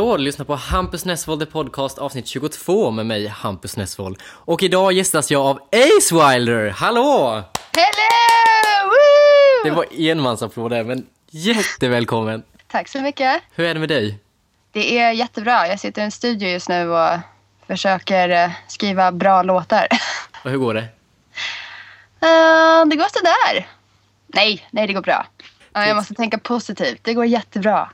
Hallå, du lyssnar på Hampus Nessvold, The Podcast, avsnitt 22 med mig, Hampus Nessvold. Och idag gästas jag av Ace Wilder. Hallå! Hello! Woo! Det var enmansapplåder, men jättevälkommen. Tack så mycket. Hur är det med dig? Det är jättebra. Jag sitter i en studio just nu och försöker eh, skriva bra låtar. Och hur går det? Uh, det går sådär. Nej, nej det går bra. Uh, jag måste tänka positivt. Det går jättebra.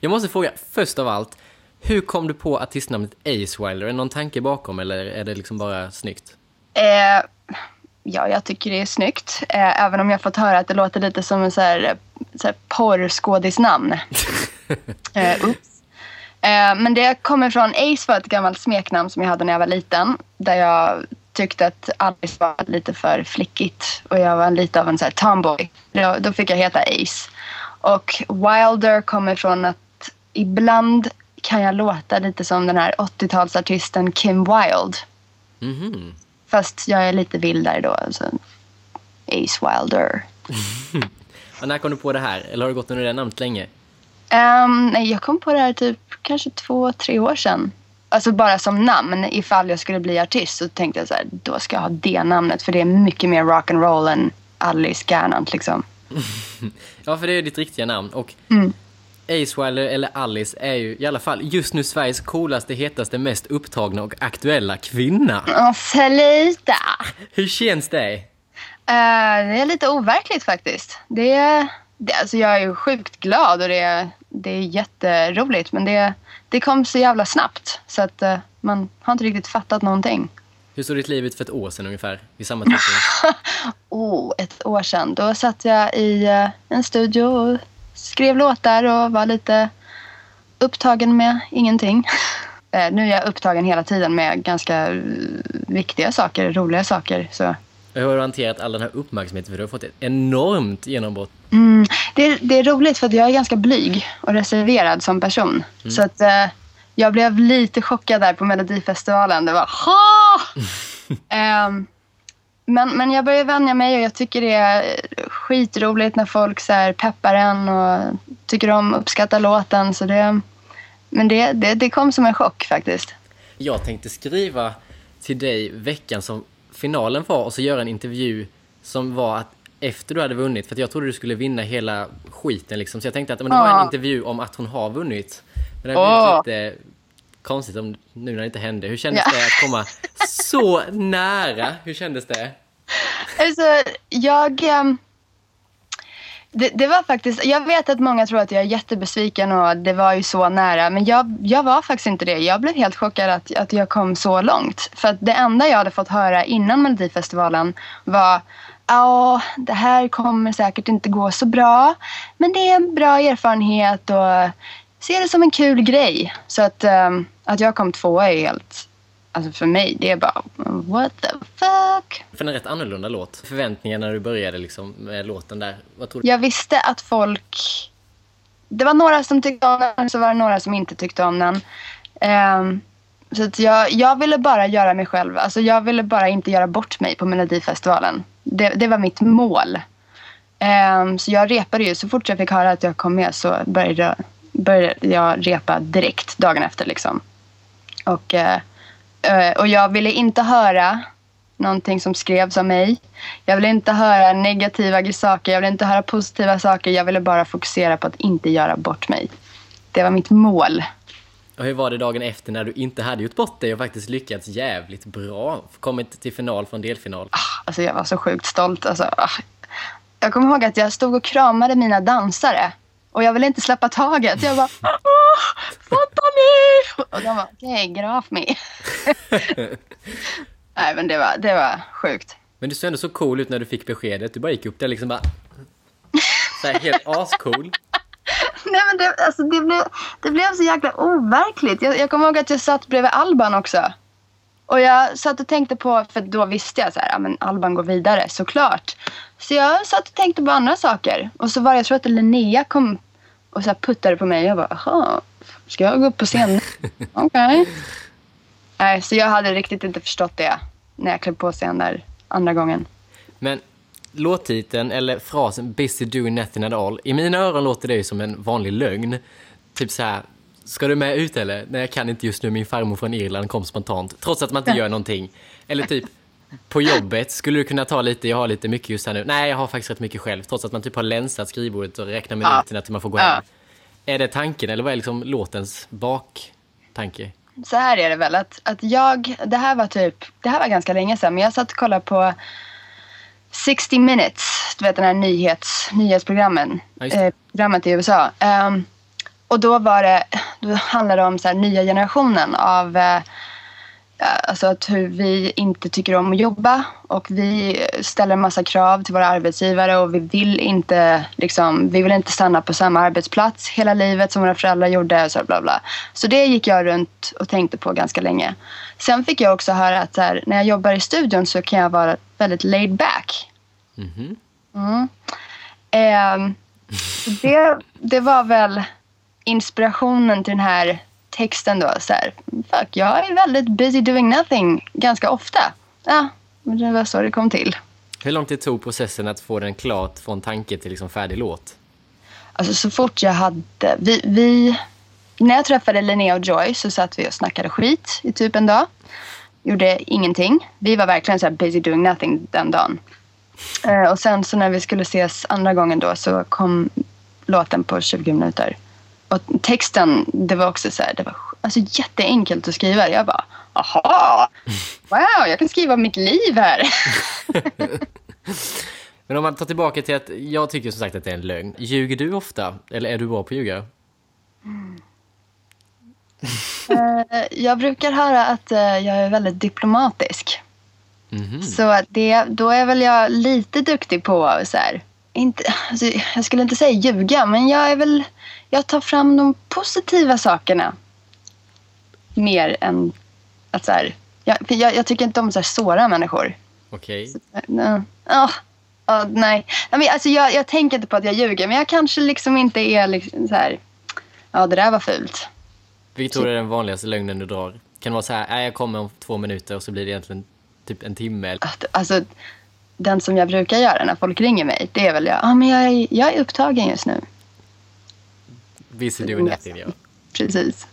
Jag måste fråga, först av allt, hur kom du på artistnamnet Ace Wilder? Är det någon tanke bakom eller är det liksom bara snyggt? Eh, ja, jag tycker det är snyggt. Eh, även om jag fått höra att det låter lite som en så här, så här porrskådisnamn. eh, ups. Eh, men det kommer från Ace var ett gammalt smeknamn som jag hade när jag var liten. Där jag tyckte att Alice var lite för flickigt och jag var lite av en så här tomboy. Då, då fick jag heta Ace. Och Wilder kommer från att ibland kan jag låta lite som den här 80-talsartisten Kim Wilde. Mhm. Fast jag är lite vildare då. Alltså. Ace Wilder. Och när kom du på det här? Eller har du gått under det namnet länge? Ehm, nej, jag kom på det här typ kanske två, tre år sedan. Alltså bara som namn. Ifall jag skulle bli artist så tänkte jag så här, då ska jag ha det namnet. För det är mycket mer rock'n'roll än Alice Gernandt liksom. Ja, för det är ditt riktiga namn. Och Mm. Ace Wilder, eller Alice, är ju i alla fall just nu Sveriges coolaste, hetaste, mest upptagna och aktuella kvinna. Åh, sluta! Hur känns det? Eh, det är lite overkligt faktiskt. Det är, det, alltså jag är ju sjukt glad och det är, det är jätteroligt. Men det, det kom så jävla snabbt så att eh, man har inte riktigt fattat någonting. Hur såg ditt liv ut för ett år sedan ungefär? Vid samma tidpunkt? Oh, ett år sedan. Då satt jag i eh, en studio och skrev låtar och var lite upptagen med ingenting. Eh, nu är jag upptagen hela tiden med ganska eh, viktiga saker, roliga saker. Så. Hur har du hanterat all den här uppmärksamheten? För du har fått ett enormt genombrott. Mm, det, är- det är roligt för att jag är ganska blyg och reserverad som person. Så att eh, jag blev lite chockad där på Melodifestivalen. Det var ha! Ehm, men, men jag börjar vänja mig och jag tycker det är skitroligt när folk så här peppar en och tycker om uppskattar låten. Så det, men det, det, det kom som en chock faktiskt. Jag tänkte skriva till dig veckan som finalen var och så göra en intervju som var att efter du hade vunnit, för jag trodde du skulle vinna hela skiten liksom. Så jag tänkte att men det var en intervju om att hon har vunnit. Men det Åh. blivit lite konstigt om, nu när det inte hände. Hur kändes Ja. det att komma så nära? Hur kändes det? Alltså, jag... ehm, Det, det var faktiskt... Jag vet att många tror att jag är jättebesviken och det var ju så nära. Men jag, jag var faktiskt inte det. Jag blev helt chockad att, att jag kom så långt. För det enda jag hade fått höra innan Melodifestivalen var Ja, det här kommer säkert inte gå så bra. Men det är en bra erfarenhet och se det som en kul grej. Så att, ehm, att jag kom tvåa är helt... Alltså för mig, det är bara what the fuck. För en rätt annorlunda låt. Förväntningarna när du började liksom med låten där. Vad tror du? Jag visste att folk... Det var några som tyckte om den, så var det några som inte tyckte om den. Ehm, så att jag, jag ville bara göra mig själv. Alltså jag ville bara inte göra bort mig på Melodifestivalen. Det, det var mitt mål. Ehm, så jag repade ju. Så fort jag fick höra att jag kom med så började, började jag repa direkt dagen efter. Liksom. Och, eh, eh, och jag ville inte höra någonting som skrevs av mig. Jag ville inte höra negativa saker, jag ville inte höra positiva saker. Jag ville bara fokusera på att inte göra bort mig. Det var mitt mål. Och hur var det dagen efter när du inte hade gjort bort dig och faktiskt lyckats jävligt bra? Kommit till final från delfinal. Ah, Alltså jag var så sjukt stolt. Alltså, ah. Jag kommer ihåg att jag stod och kramade mina dansare. Och jag ville inte släppa taget. Jag bara "Åh, Fatta mig! Och de var okej, get off me. Nej men det var, det var sjukt. Men du såg ändå så cool ut när du fick beskedet. Du bara gick upp där liksom bara... Så här, helt ascool. Nej men det, alltså, det, blev, det blev så jäkla overkligt. Jag, jag kommer ihåg att jag satt bredvid Alban också. Och jag satt och tänkte på, för då visste jag så här, ja men Alban går vidare såklart. Så jag satt och tänkte på andra saker. Och så var det, jag tror att Linnea kom och så puttade på mig. Jag bara, jaha, ska jag gå upp på scen? Okej. Nej, så jag hade riktigt inte förstått det när jag klev på scen där andra gången. Men låttiteln, eller frasen “Busy doing nothing at all”. I mina öron låter det ju som en vanlig lögn. Typ så här ska du med ut eller? Nej, jag kan inte just nu. Min farmor från Irland kom spontant. Trots att man inte gör någonting. Eller typ, på jobbet, skulle du kunna ta lite, jag har lite mycket just här nu. Nej, jag har faktiskt rätt mycket själv. Trots att man typ har länsat skrivbordet och räknar minuterna till man får gå hem. Är det tanken eller vad är liksom låtens baktanke? Så här är det väl att, att jag, det här var typ, det här var ganska länge sedan men jag satt och kollade på 60 minutes, du vet den här nyhets, nyhetsprogrammen, Ja, eh, programmet i USA. Ehm, och då var det, då handlade det om så här, nya generationen av eh, ja, Alltså att hur vi inte tycker om att jobba och vi ställer en massa krav till våra arbetsgivare och vi vill inte, liksom, vi vill inte stanna på samma arbetsplats hela livet som våra föräldrar gjorde. Så, bla bla. så det gick jag runt och tänkte på ganska länge. Sen fick jag också höra att här, när jag jobbar i studion så kan jag vara väldigt laid back. Mhm. Mm. Ehm, det, det var väl inspirationen till den här texten då. Så här, fuck, jag är väldigt busy doing nothing ganska ofta. Ja, men det var så det kom till. Hur lång tid tog processen att få den klart från tanke till liksom färdig låt? Alltså så fort jag hade... Vi, vi, när jag träffade Linnea och Joy så satt vi och snackade skit i typ en dag. Gjorde ingenting. Vi var verkligen så busy doing nothing den dagen. Eh, och sen så när vi skulle ses andra gången då så kom låten på 20 minuter. Och texten, det var också så här, det var alltså jätteenkelt att skriva. Jag bara, aha, wow, jag kan skriva mitt liv här. Men om man tar tillbaka till att jag tycker som sagt att det är en lögn. Ljuger du ofta? Eller är du bra på att ljuga? Eh, jag brukar höra att eh, jag är väldigt diplomatisk. Mhm. Så det, då är väl jag lite duktig på så här, inte, alltså, jag skulle inte säga ljuga, men jag är väl, jag tar fram de positiva sakerna. Mer än att så här, jag, jag, jag tycker inte om så här, såra människor. Okej. Nej. Ah, ah, nej. Nej, men, alltså, jag, jag tänker inte på att jag ljuger, men jag kanske liksom inte är liksom så här, ja det där var fult. Vilken tror du är den vanligaste lögnen du drar? Kan det vara så här, nej jag kommer om två minuter och så blir det egentligen typ en timme? Alltså, den som jag brukar göra när folk ringer mig, det är väl jag, ah, men jag, är, jag är upptagen just nu. Busy doing nothing, ja. Precis.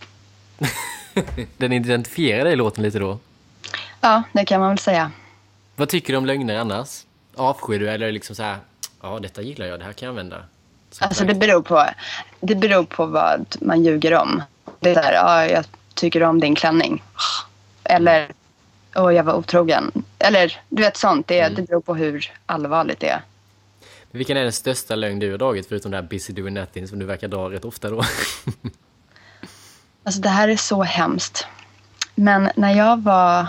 Den identifierar dig låten lite då. Ja, det kan man väl säga. Vad tycker du om lögner annars? Avskyr du eller liksom så här, ja detta gillar jag, det här kan jag använda? Som Alltså det beror på, det beror på vad man ljuger om. Det är så här, ja, jag tycker om din klänning. Eller, åh, jag var otrogen. Eller, du vet sånt. Det, det beror på hur allvarligt det är. Men Vilken är den största lögn du har dragit förutom det här busy doing nothing som du verkar dra rätt ofta då? Alltså det här är så hemskt. Men när jag var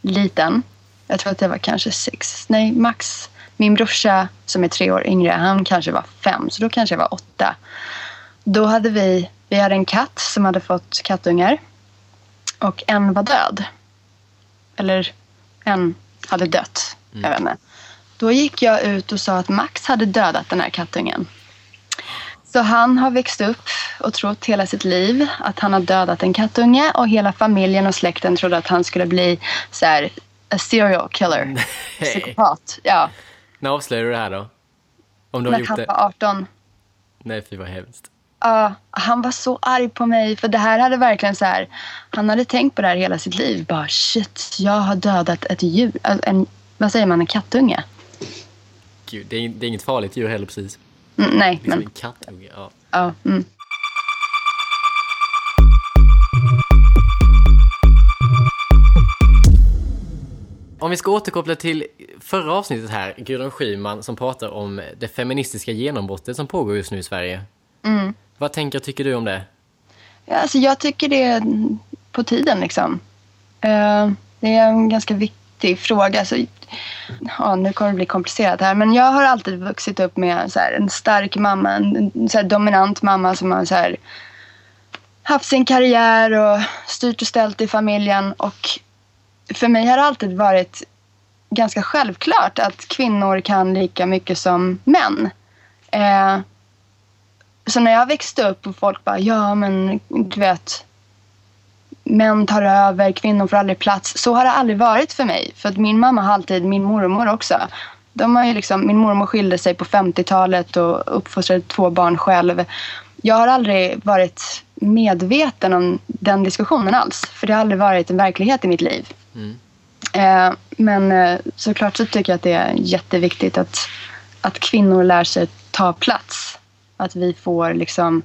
liten, jag tror att jag var kanske sex, nej max. Min brorsa som är tre år yngre, han kanske var fem, så då kanske jag var åtta. Då hade vi, vi hade en katt som hade fått kattungar. Och en var död. Eller en hade dött. Jag vet inte. Då gick jag ut och sa att Max hade dödat den här kattungen. Så han har växt upp och trott hela sitt liv att han har dödat en kattunge och hela familjen och släkten trodde att han skulle bli så här, a serial killer. Psykopat. Ja, När avslöjar du det här då? Om du har när gjort han det? var 18. Nej, fy vad hemskt. Ja, han var så arg på mig för det här hade verkligen så här. Han hade tänkt på det här hela sitt liv. Bara shit, jag har dödat ett djur. En, vad säger man, en kattunge? Gud, det är, det är inget farligt djur heller precis. Mm, nej, Liksom men en kattunge, ja. ja. Mm. Om vi ska återkoppla till förra avsnittet här, Gudrun Schyman som pratar om det feministiska genombrottet som pågår just nu i Sverige. Mm. Vad tänker och tycker du om det? Ja, alltså jag tycker det är på tiden liksom. Uh, det är en ganska viktig fråga. Så, ja, nu kommer det bli komplicerat här. Men jag har alltid vuxit upp med så här, en stark mamma. En, en så här, dominant mamma som har så här, haft sin karriär och styrt och ställt i familjen. Och för mig har det alltid varit ganska självklart att kvinnor kan lika mycket som män. Eh, så när jag växte upp och folk bara, ja men du vet, män tar över, kvinnor får aldrig plats. Så har det aldrig varit för mig. För att min mamma har alltid, min mormor också. De har ju liksom, min mormor skilde sig på 50-talet och uppfostrade två barn själv. Jag har aldrig varit medveten om den diskussionen alls. För det har aldrig varit en verklighet i mitt liv. Mm. Eh, men eh, såklart så tycker jag att det är jätteviktigt att, att kvinnor lär sig ta plats. Att vi får liksom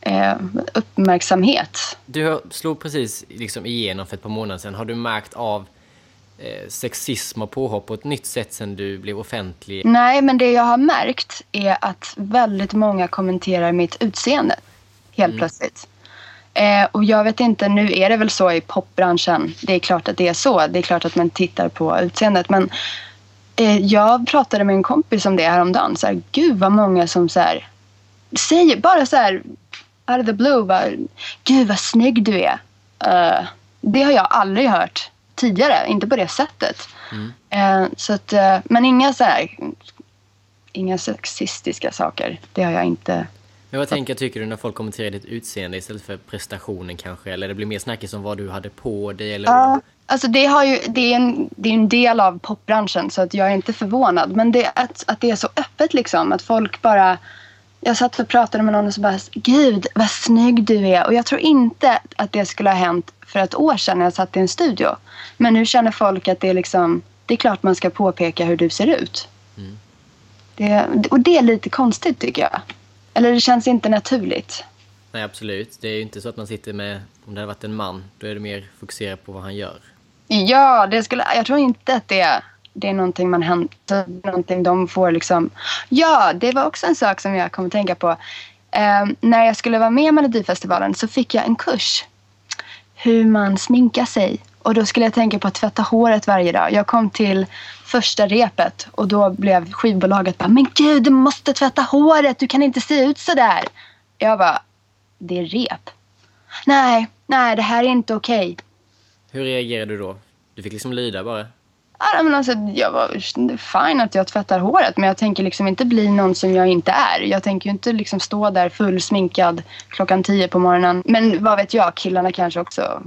eh, uppmärksamhet. Du slog precis liksom igenom för ett par månader sedan. Har du märkt av eh, sexism och påhopp på ett nytt sätt sen du blev offentlig? Nej, men det jag har märkt är att väldigt många kommenterar mitt utseende helt Mm. plötsligt. Eh, och jag vet inte, nu är det väl så i popbranschen. Det är klart att det är så. Det är klart att man tittar på utseendet. Men jag pratade med en kompis om det häromdagen. Så här, Gud vad många som så här, säger bara så här out of the blue. Bara, Gud vad snygg du är. Eh, det har jag aldrig hört tidigare. Inte på det sättet. Eh, så att, eh, men inga så här, inga sexistiska saker. Det har jag inte. Men vad tänker, tycker du när folk kommenterar ditt utseende istället för prestationen kanske? Eller det blir mer snackis om vad du hade på dig? Eller Ja, alltså det, har ju, det, är en, det är en del av popbranschen så att jag är inte förvånad. Men det, att, att det är så öppet liksom. Att folk bara... Jag satt och pratade med någon och så bara Gud vad snygg du är. Och jag tror inte att det skulle ha hänt för ett år sedan när jag satt i en studio. Men nu känner folk att det är liksom... Det är klart man ska påpeka hur du ser ut. Mm. Det, och det är lite konstigt tycker jag. Eller det känns inte naturligt. Nej, absolut. Det är ju inte så att man sitter med, om det hade varit en man, då är det mer fokuserat på vad han gör. Ja, det skulle, jag tror inte att det, det är någonting man hämtar, någonting de får liksom. Ja, det var också en sak som jag kom att tänka på. Eh, när jag skulle vara med i Melodifestivalen så fick jag en kurs. Hur man sminkar sig. Och då skulle jag tänka på att tvätta håret varje dag. Jag kom till första repet och då blev skivbolaget bara Men gud, du måste tvätta håret. Du kan inte se ut så där. Jag bara, det är rep. Nej, nej, det här är inte okej. Hur reagerade du då? Du fick liksom lyda bara? Ja, men alltså, jag var fine att jag tvättar håret men jag tänker liksom inte bli någon som jag inte är. Jag tänker ju inte liksom stå där fullsminkad klockan tio på morgonen. Men vad vet jag, killarna kanske också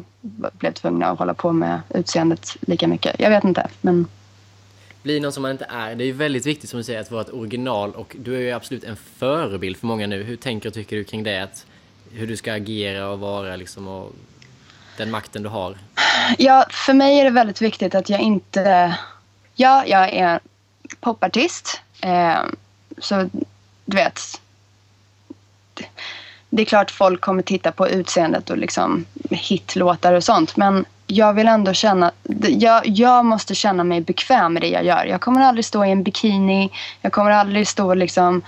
blev tvungna att hålla på med utseendet lika mycket. Jag vet inte. Men Bli någon som man inte är. Det är ju väldigt viktigt som du säger att vara ett original och du är ju absolut en förebild för många nu. Hur tänker och tycker du kring det? Att, hur du ska agera och vara liksom och den makten du har? ja, för mig är det väldigt viktigt att jag inte... Ja, jag är popartist. Eh, så du vet. Det- är klart folk kommer titta på utseendet och liksom hitlåtar och sånt. Men jag vill ändå känna... Jag, jag måste känna mig bekväm med det jag gör. Jag kommer aldrig stå i en bikini. Jag kommer aldrig stå och liksom...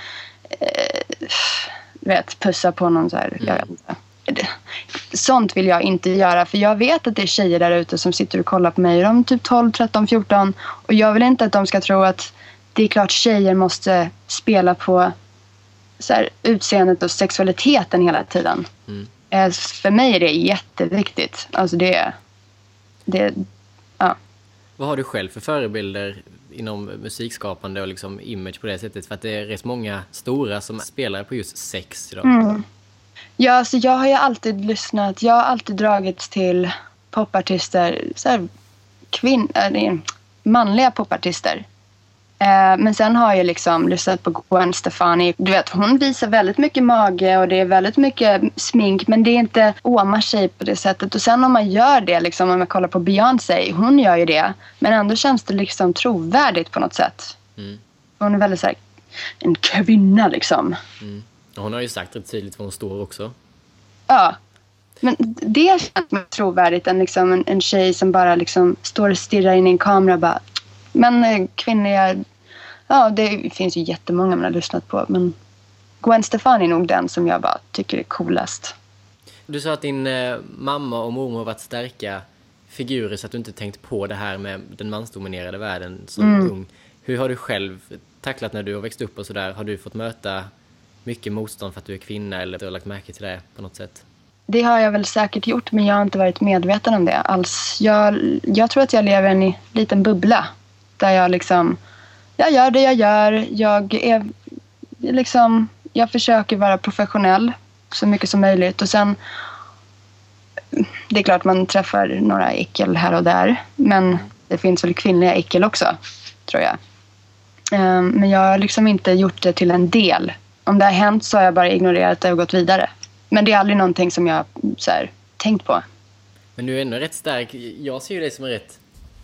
Eh, vet, pussa på någon så här... Jag inte. Det- Sånt vill jag inte göra. För jag vet att det är tjejer där ute som sitter och kollar på mig. De är typ 12, 13, 14. Och jag vill inte att de ska tro att det är klart tjejer måste spela på så här, utseendet och sexualiteten hela tiden. Mm. Eh, För mig är det jätteviktigt. Alltså det... det ja. Vad har du själv för förebilder inom musikskapande och liksom image på det sättet? För att det är rätt många stora som spelar på just sex idag. Mm. Ja, alltså jag har ju alltid lyssnat. Jag har alltid dragits till popartister. Så här, kvinn, äh, manliga popartister. Eh, men sen har jag liksom lyssnat på Gwen Stefani. Du vet, hon visar väldigt mycket mage och det är väldigt mycket smink. Men det är inte åmar sig på det sättet. Och sen om man gör det, liksom, om man kollar på Beyoncé. Hon gör ju det. Men ändå känns det liksom trovärdigt på något sätt. Mm. Hon är väldigt så här, en kvinna liksom. Mm. Hon har ju sagt rätt tydligt var hon står också. Ja. Men det känns mer trovärdigt än liksom en, en tjej som bara liksom står och stirrar in i en kamera och bara... Men eh, kvinnliga... Ja, det finns ju jättemånga man har lyssnat på. Men Gwen Stefani är nog den som jag bara tycker är coolast. Du sa att din eh, mamma och mormor varit starka figurer så att du inte tänkt på det här med den mansdominerade världen som ung. Hur har du själv tacklat när du har växt upp och sådär? Har du fått möta mycket motstånd för att du är kvinna eller du har lagt märke till det på något sätt? Det har jag väl säkert gjort, men jag har inte varit medveten om det alls. Jag, jag tror att jag lever i en liten bubbla där jag liksom... Jag gör det jag gör. Jag är liksom... Jag försöker vara professionell så mycket som möjligt. Och sen... Det är klart man träffar några äckel här och där. Men det finns väl kvinnliga äckel också, tror jag. Ehm, men jag har liksom inte gjort det till en del. Om det har hänt så har jag bara ignorerat det och gått vidare. men det är aldrig någonting som jag så här, tänkt på. Men du är ändå rätt stark. Jag ser ju dig som en rätt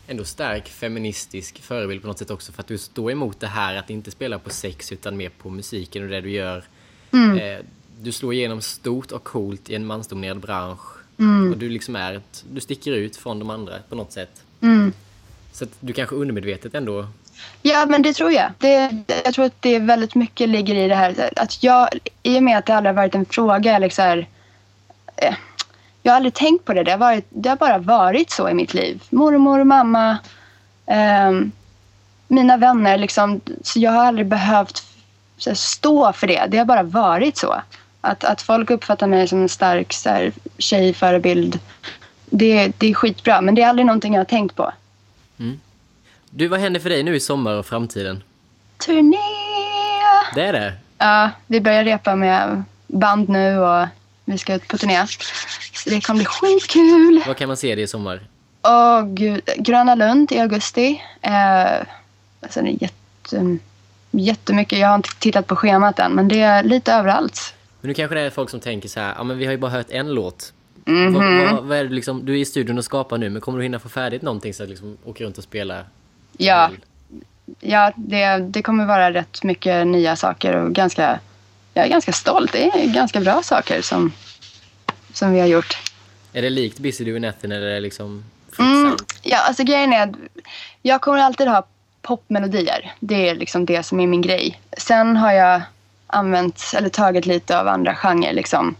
ändå stark feministisk förebild på något sätt också för att du står emot det här att inte spela på sex utan mer på musiken och det du gör. Mm. Eh, du slår igenom stort och coolt i en mansdominerad bransch. Mm. Och du liksom är ett, du sticker ut från de andra på något sätt. Mm. Så du kanske undermedvetet ändå... Ja, men det tror jag. Det, jag tror att det väldigt mycket ligger i det här. Att jag, I och med att det aldrig har varit en fråga. Eller så här, eh, jag har aldrig tänkt på det. Det har, varit, det har bara varit så i mitt liv. Mormor, mamma, eh, mina vänner. Liksom, så jag har aldrig behövt här, stå för det. Det har bara varit så. Att, att folk uppfattar mig som en stark så här, tjejförebild. Det, det är skitbra, men det är aldrig någonting jag har tänkt på. Du, vad händer för dig nu i sommar och framtiden? Turné! Det är det? Ja, vi börjar repa med band nu och vi ska ut på turné. Det kommer bli skitkul. Vad kan man se det i sommar? Åh gud, Gröna Lund i augusti. Eh, alltså det är jätte, jättemycket. Jag har inte tittat på schemat än, men det är lite överallt. Men nu kanske det är folk som tänker så här, ja men vi har ju bara hört en låt. Mhm. Vad, vad, vad är liksom, du är i studion och skapar nu, men kommer du hinna få färdigt någonting så att liksom åka runt och spela? Ja, ja det, det kommer vara rätt mycket nya saker och ganska, jag är ganska stolt. Det är ganska bra saker som, som vi har gjort. Är det likt Busy Nothing eller är det liksom Mm, ja, alltså grejen är att jag kommer alltid ha popmelodier. Det är liksom det som är min grej. Sen har jag använt eller tagit lite av andra genrer liksom,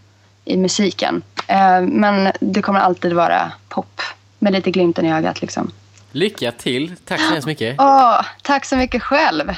i musiken. Eh, men det kommer alltid vara pop med lite glimten i ögat. Liksom. Lycka till! Tack så hemskt mycket! Åh, tack så mycket själv.